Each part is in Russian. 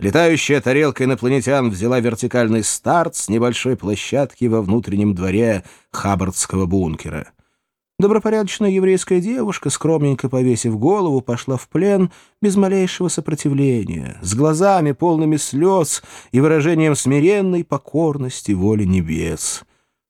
Летающая тарелка инопланетян взяла вертикальный старт с небольшой площадки во внутреннем дворе Хаббардского бункера. Добропорядочная еврейская девушка, скромненько повесив голову, пошла в плен без малейшего сопротивления, с глазами полными слез и выражением смиренной покорности воли небес.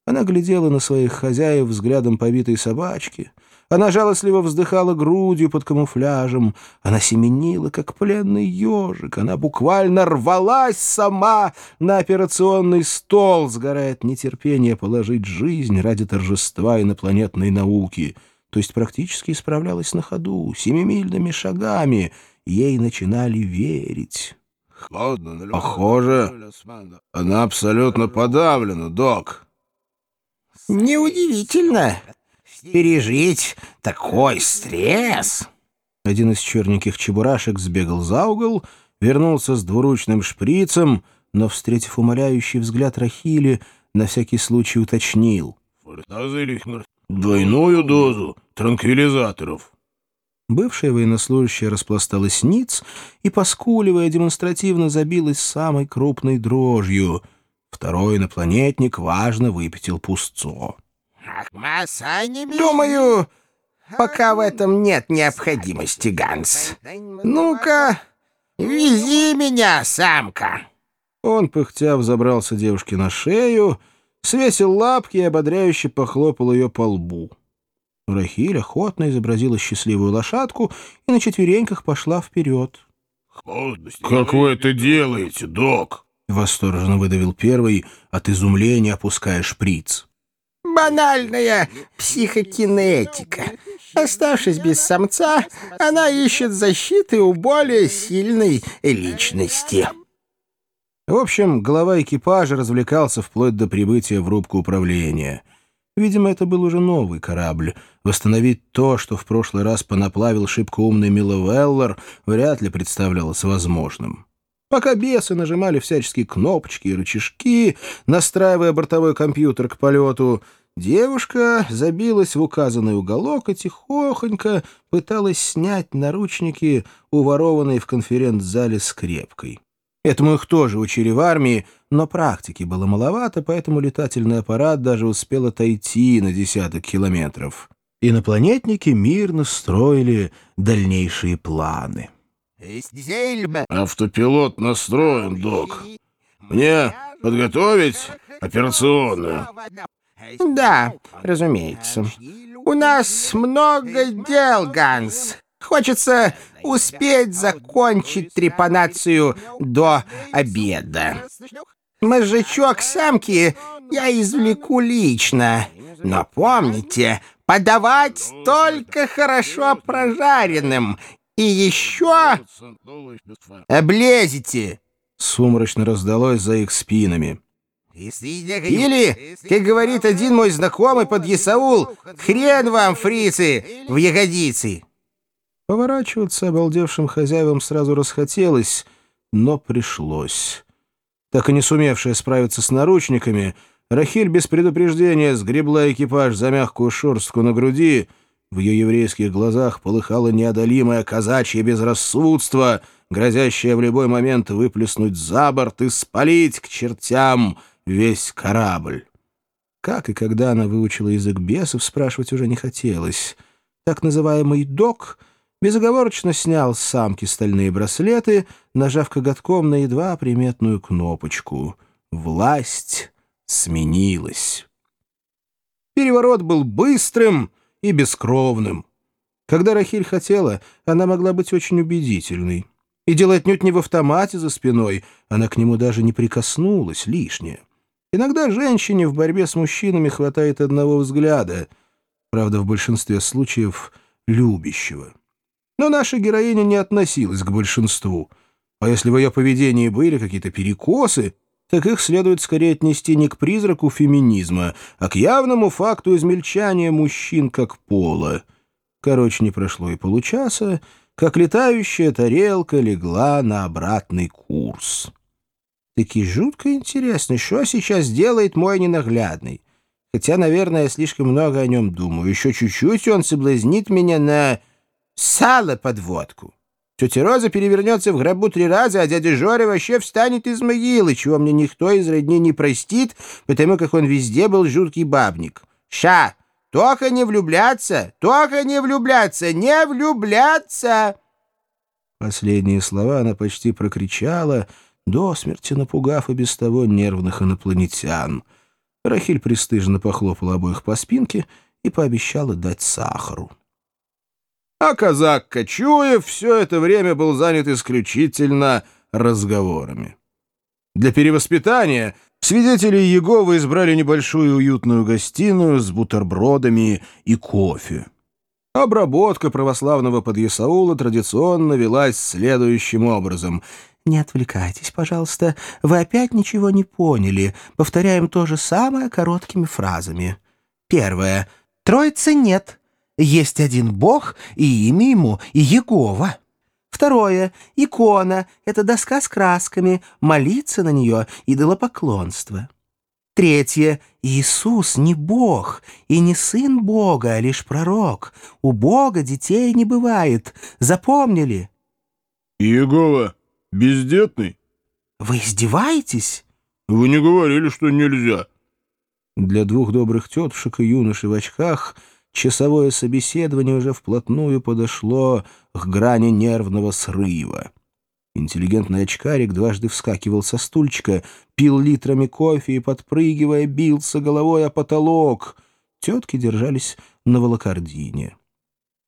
Она глядела на своих хозяев взглядом побитой собачки — она жалостливо вздыхала грудью под камуфляжем. Она семенила, как пленный ежик. Она буквально рвалась сама на операционный стол, сгорая от нетерпения положить жизнь ради торжества инопланетной науки. То есть практически исправлялась на ходу, семимильными шагами. Ей начинали верить. Похоже, она абсолютно подавлена, док. Неудивительно пережить такой стресс. Один из черненьких чебурашек сбегал за угол, вернулся с двуручным шприцем, но, встретив умоляющий взгляд Рахили, на всякий случай уточнил. «Двойную дозу транквилизаторов». Бывшая военнослужащая распласталась ниц и, поскуливая, демонстративно забилась самой крупной дрожью. Второй инопланетник важно выпятил пустцо. Думаю, пока в этом нет необходимости, Ганс. Ну-ка, вези меня, самка. Он, пыхтя, взобрался девушке на шею, свесил лапки и ободряюще похлопал ее по лбу. Рахиль охотно изобразила счастливую лошадку и на четвереньках пошла вперед. «Как вы это делаете, док?» — восторженно выдавил первый, от изумления опуская шприц. Банальная психокинетика. Оставшись без самца, она ищет защиты у более сильной личности. В общем, глава экипажа развлекался вплоть до прибытия в рубку управления. Видимо, это был уже новый корабль. Восстановить то, что в прошлый раз понаплавил шибко умный Милловеллар, вряд ли представлялось возможным. Пока бесы нажимали всяческие кнопочки и рычажки, настраивая бортовой компьютер к полету, девушка забилась в указанный уголок и тихохонько пыталась снять наручники, уворованные в конференц-зале скрепкой. Этому их тоже учили в армии, но практики было маловато, поэтому летательный аппарат даже успел отойти на десяток километров. Инопланетники мирно строили дальнейшие планы. Автопилот настроен, док. Мне подготовить операционную? Да, разумеется. У нас много дел, Ганс. Хочется успеть закончить трепанацию до обеда. Мозжечок самки я извлеку лично. Но помните, подавать только хорошо прожаренным и еще облезете!» Сумрачно раздалось за их спинами. Или, как говорит один мой знакомый под Ясаул, хрен вам, фрицы, в ягодицы. Поворачиваться обалдевшим хозяевам сразу расхотелось, но пришлось. Так и не сумевшая справиться с наручниками, Рахиль без предупреждения сгребла экипаж за мягкую шерстку на груди — в ее еврейских глазах полыхало неодолимое казачье безрассудство, грозящее в любой момент выплеснуть за борт и спалить к чертям весь корабль. Как и когда она выучила язык бесов, спрашивать уже не хотелось. Так называемый «док» безоговорочно снял с самки стальные браслеты, нажав коготком на едва приметную кнопочку. Власть сменилась. Переворот был быстрым, и бескровным. Когда Рахиль хотела, она могла быть очень убедительной. И дело отнюдь не в автомате за спиной, она к нему даже не прикоснулась лишнее. Иногда женщине в борьбе с мужчинами хватает одного взгляда, правда, в большинстве случаев любящего. Но наша героиня не относилась к большинству. А если в ее поведении были какие-то перекосы, так их следует скорее отнести не к призраку феминизма, а к явному факту измельчания мужчин как пола. Короче, не прошло и получаса, как летающая тарелка легла на обратный курс. Таки жутко интересно, что сейчас делает мой ненаглядный. Хотя, наверное, я слишком много о нем думаю. Еще чуть-чуть он соблазнит меня на сало под водку. Тетя Роза перевернется в гробу три раза, а дядя Жоря вообще встанет из могилы, чего мне никто из родни не простит, потому как он везде был жуткий бабник. Ща! Только не влюбляться! Только не влюбляться! Не влюбляться!» Последние слова она почти прокричала, до смерти напугав и без того нервных инопланетян. Рахиль пристыженно похлопала обоих по спинке и пообещала дать сахару. А казак Кочуев все это время был занят исключительно разговорами. Для перевоспитания свидетели Еговы избрали небольшую уютную гостиную с бутербродами и кофе. Обработка православного подъясаула традиционно велась следующим образом. «Не отвлекайтесь, пожалуйста. Вы опять ничего не поняли. Повторяем то же самое короткими фразами. Первое. Троицы нет. Есть один бог, и имя ему — Егова. Второе. Икона — это доска с красками, молиться на нее — идолопоклонство. Третье. Иисус не Бог и не сын Бога, а лишь пророк. У Бога детей не бывает. Запомнили? Иегова бездетный? Вы издеваетесь? Вы не говорили, что нельзя. Для двух добрых тетушек и юношей в очках — часовое собеседование уже вплотную подошло к грани нервного срыва. Интеллигентный очкарик дважды вскакивал со стульчика, пил литрами кофе и, подпрыгивая, бился головой о потолок. Тетки держались на волокордине.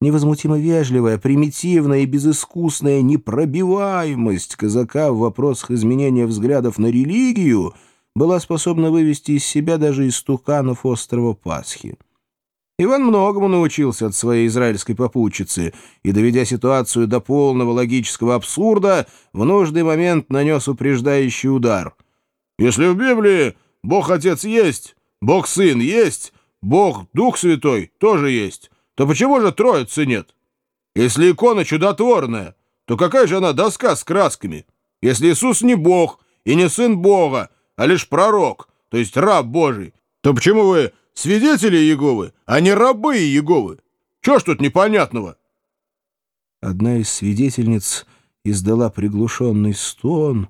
Невозмутимо вежливая, примитивная и безыскусная непробиваемость казака в вопросах изменения взглядов на религию была способна вывести из себя даже истуканов острова Пасхи. Иван многому научился от своей израильской попутчицы и, доведя ситуацию до полного логического абсурда, в нужный момент нанес упреждающий удар. «Если в Библии Бог-Отец есть, Бог-Сын есть, Бог-Дух Святой тоже есть, то почему же Троицы нет? Если икона чудотворная, то какая же она доска с красками? Если Иисус не Бог и не Сын Бога, а лишь пророк, то есть раб Божий, то почему вы свидетели Еговы, а не рабы Еговы. Чего ж тут непонятного?» Одна из свидетельниц издала приглушенный стон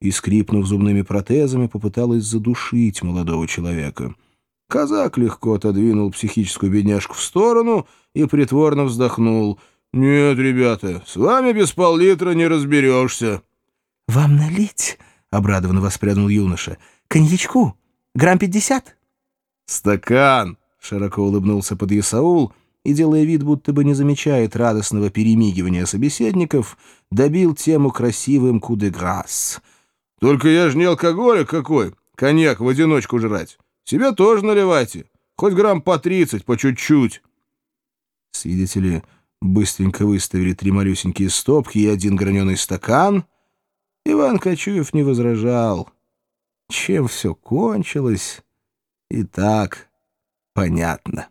и, скрипнув зубными протезами, попыталась задушить молодого человека. Казак легко отодвинул психическую бедняжку в сторону и притворно вздохнул. «Нет, ребята, с вами без пол-литра не разберешься». «Вам налить?» — обрадованно воспрянул юноша. «Коньячку? Грамм пятьдесят?» «Стакан!» — широко улыбнулся подъясаул и, делая вид, будто бы не замечает радостного перемигивания собеседников, добил тему красивым кудеграсс. «Только я ж не алкоголик какой, коньяк в одиночку жрать. Себе тоже наливайте, хоть грамм по тридцать, по чуть-чуть». Свидетели быстренько выставили три малюсенькие стопки и один граненый стакан. Иван Кочуев не возражал. Чем все кончилось? и так понятно.